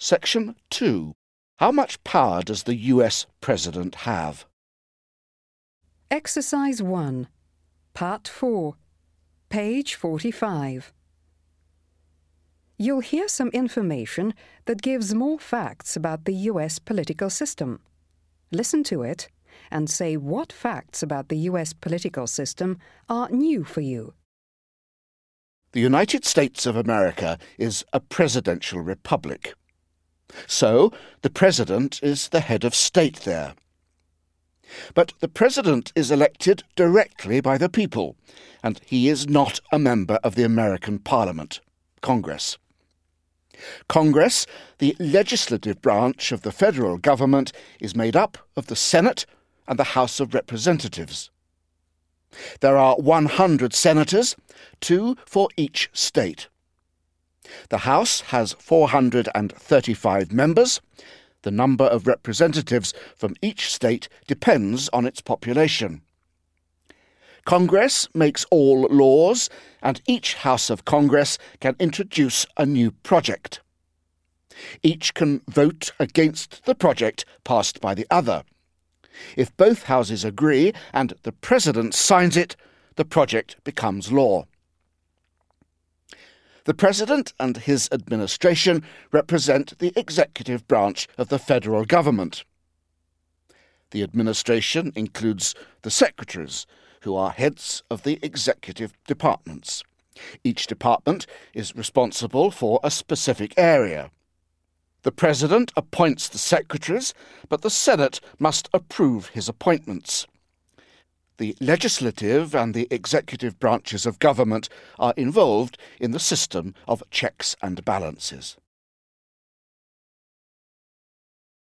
Section 2. How much power does the US President have? Exercise 1, Part 4, page 45. You'll hear some information that gives more facts about the US political system. Listen to it and say what facts about the US political system are new for you. The United States of America is a presidential republic. So, the President is the head of state there. But the President is elected directly by the people, and he is not a member of the American Parliament, Congress. Congress, the legislative branch of the federal government, is made up of the Senate and the House of Representatives. There are 100 senators, two for each state. The House has 435 members. The number of representatives from each state depends on its population. Congress makes all laws, and each House of Congress can introduce a new project. Each can vote against the project passed by the other. If both houses agree and the President signs it, the project becomes law. The President and his administration represent the executive branch of the federal government. The administration includes the secretaries, who are heads of the executive departments. Each department is responsible for a specific area. The President appoints the secretaries, but the Senate must approve his appointments. The legislative and the executive branches of government are involved in the system of checks and balances.